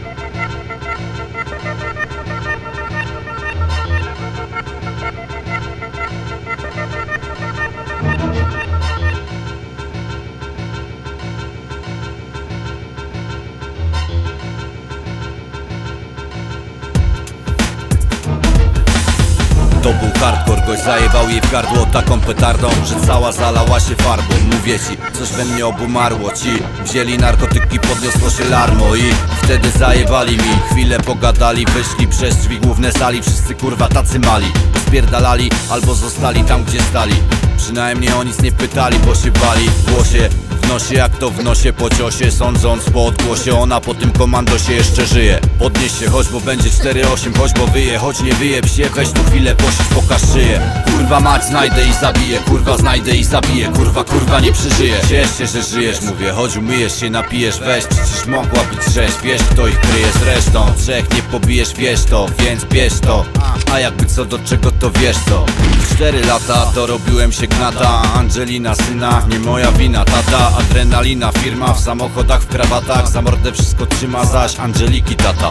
Thank you. To był hardcore, gość zajebał jej w gardło taką petardą Że cała zalała się farbą. Mówię ci, coś we mnie obumarło. Ci wzięli narkotyki, podniosło się larmo I wtedy zajebali mi. Chwilę pogadali, wyszli przez drzwi główne sali. Wszyscy kurwa tacy mali. Spierdalali albo zostali tam gdzie stali. Przynajmniej o nic nie pytali, bo się bali. W głosie w nosie jak to w nosie po ciosie Sądząc po odgłosie. Ona po tym komandosie jeszcze żyje. Podnieś się choć bo będzie 4-8 Choć bo wyje, choć nie wyjeb się Weź tu chwilę posiedź, pokaż szyję. Kurwa mać znajdę i zabiję Kurwa znajdę i zabiję. Kurwa kurwa nie przeżyję. Ciesz się, że żyjesz mówię Chodź umyjesz się, napijesz. Weź Przecież mogła być rzeź Wiesz kto ich kryje. Z resztą Trzech nie pobijesz, wiesz to Więc bierz to. A jakby co do czego to wiesz co Cztery lata dorobiłem się gnata. Angelina syna, nie moja wina Tata, adrenalina, firma w samochodach, w krawatach Za mordę wszystko trzyma zaś Angeliki tata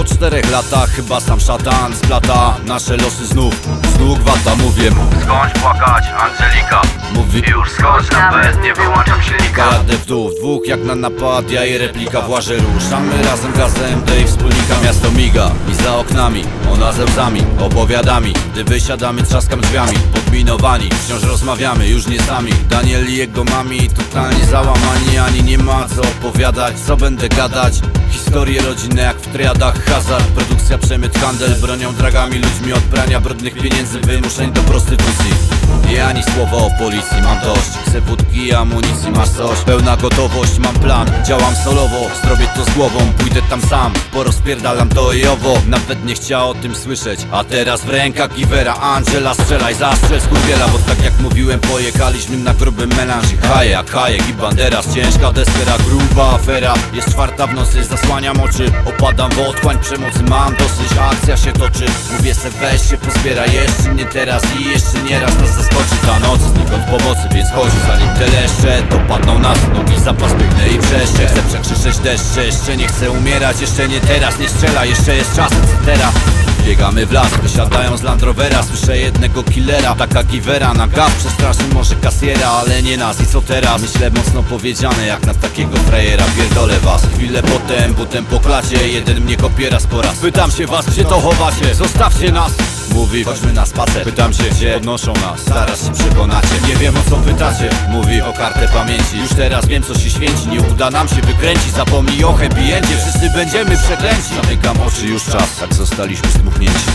Po czterech latach chyba sam szatan splata Nasze losy znów, znów wata mówię Skądś płakać, Angelika. Mówi Już skocz na bez, nie wyłączam silnika. Jadę w dół, w dwóch jak na napad Ja i replika włażę ruszamy razem gazem Tej wspólnika miasto miga I za oknami, ona ze łzami Opowiadami, gdy wysiadamy trzaskam drzwiami Podminowani, wciąż rozmawiamy Już nie sami, Daniel i jego mami Totalnie załamani, ani nie ma co opowiadać Co będę gadać. Historie rodzinne jak w triadach Hazard, produkcja, przemyt, handel Bronią, dragami, ludźmi od prania brudnych pieniędzy Wymuszeń do prostytucji ani słowa o policji, mam dość. Chcę wódki amunicji, masz coś. Pełna gotowość, mam plan. Działam solowo, zrobię to z głową Pójdę tam sam, porozpierdalam to i owo Nawet nie chciała o tym słyszeć. A teraz w rękach Givera Angela, strzelaj, zastrzel. Skurwiela Bo tak jak mówiłem, pojechaliśmy na gruby melanż hajek, hajek i banderas Ciężka deskera, gruba afera. Jest czwarta w nocy, zasłaniam oczy. Opadam w otchłań przemocy, mam dosyć. Akcja się toczy, mówię se weź się pozbiera Jeszcze nie teraz i jeszcze nie raz nas zaskoczy ta noc Znikąd pomocy, więc chodź zanim te leszcze Dopadną nas nogi, zapas biegnę i wrzeszcze Chcę przekrzyczeć deszcze, jeszcze nie chcę umierać Jeszcze nie teraz, nie strzela, jeszcze jest czas, etc Biegamy w las, wysiadają z Land Rovera Słyszę jednego killera, taka giwera Na gaw przestraszy może kasjera, ale nie nas I co teraz? Myślę mocno powiedziane Jak na takiego frajera, pierdolę was Chwilę potem, potem po klacie Jeden mnie kopie raz po raz Pytam się was, gdzie to chowacie? Zostawcie nas! Mówi, chodźmy na spacer. Pytam się, gdzie podnoszą nas. Zaraz się przekonacie. Nie wiem o co pytacie Mówi o kartę pamięci. Już teraz wiem co się święci. Nie uda nam się wykręcić. Zapomnij o happy endzie Wszyscy będziemy przeklęci. Zamykam oczy, już czas. Tak zostaliśmy zdmuchnięci